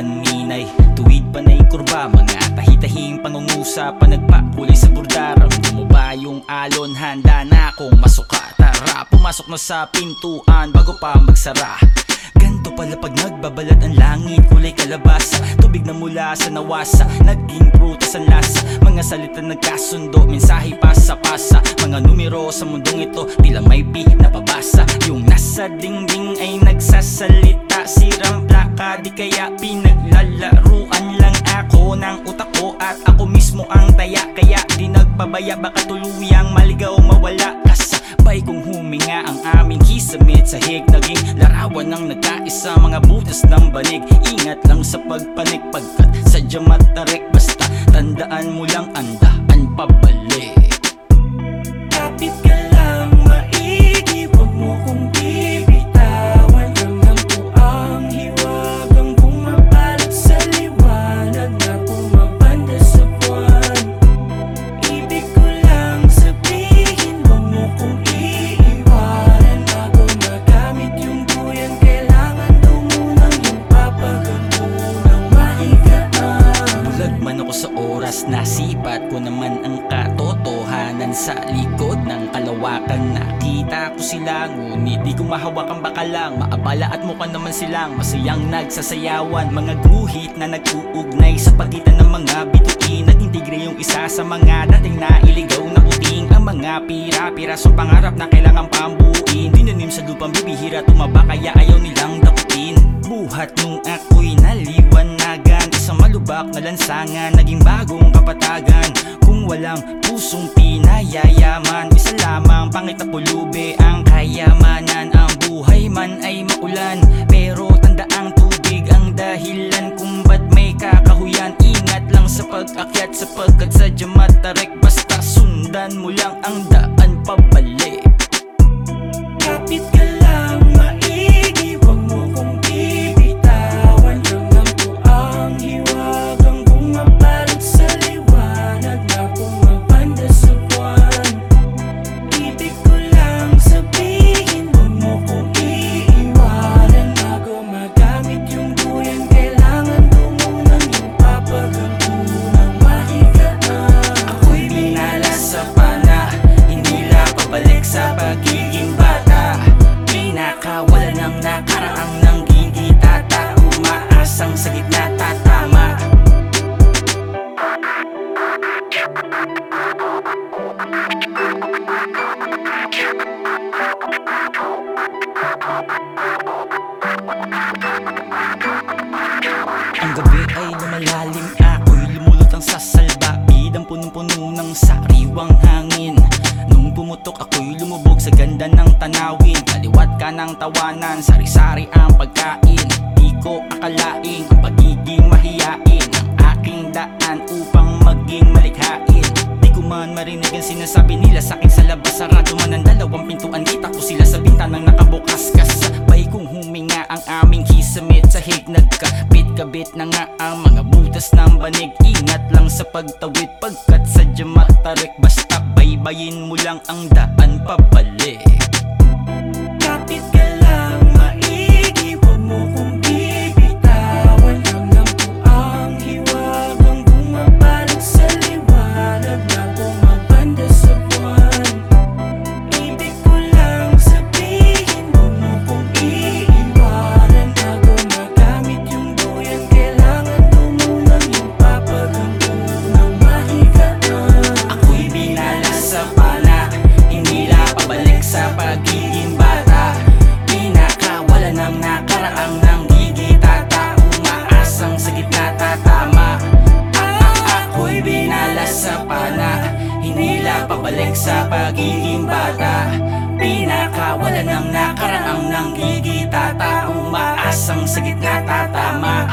Kaninay, tuwid panay kurba. Mga tahi-tahing pangungusapan Nagpakulay sa burda Ramdam mo ba yung alon? Handa na akong masuka Tara, pumasok na sa pintuan Bago pa magsara pala pag nagbabalat ang langit Kulay kalabasa, tubig na mula sa nawasa Naging prutas ang lasa. Mga salita nagkasundo, mensahe pasa-pasa. Mga numero sa mundong ito Tila may pi na pabasa. Yung nasa dingding ay nagsasalita Sirang plaka, di kaya pinaglalaruan lang ako Ng utak ko. At ako mismo ang taya Kaya di nagpabaya, baka tuluyang maligaw mawala Kasabay kong huminga ang aming kisamit Sahig naging larawan ng nagkaisa Mga butas ng banig. Ingat lang sa pagpanik Pagkat sadya matarik. Basta tandaan mo lang andaan pabalik oras Nasipat ko naman ang katotohanan Sa likod ng kalawakan. Nakita ko sila Ngunit di ko mahawakan baka lang. Maabala at mukha naman silang Masayang nagsasayawan. Mga guhit na nag-uugnay Sa pagitan ng mga bituin. Nag-integre yung isa sa mga dating nailigaw na puting Ang mga pira-pirasong pangarap na kailangan pambuin. Dinanim sa lupang bibihira tumaba Kaya ayaw nilang dakutin. Buhat nung ako'y naliwanagan Isang malubak na lansangan Naging bagong kapatagan. Kung walang pusong pinayayaman Isa lamang pangit na pulubi Ang kayamanan. Ang buhay man ay maulan Pero punong-puno ng sariwang hangin. Nung pumutok ako'y lumubog sa ganda ng tanawin. Kaliwat ka ng tawanan Sari-sari ang pagkain. Di ko akalain Ang pagiging mahiyain Ang aking daan upang maging malikhain. Di ko man marinig ang sinasabi nila nagkabit-kabit na nga ang mga butas ng banig. Ingat lang sa pagtawid pagkat sadya matarik. Basta baybayin mo lang ang daan pabalik. Kapit ka lang maigi. Huwag mo kong pagiging bata. Pinakawala ng nakaraang ng gigitata Umaasang sa gitna tatama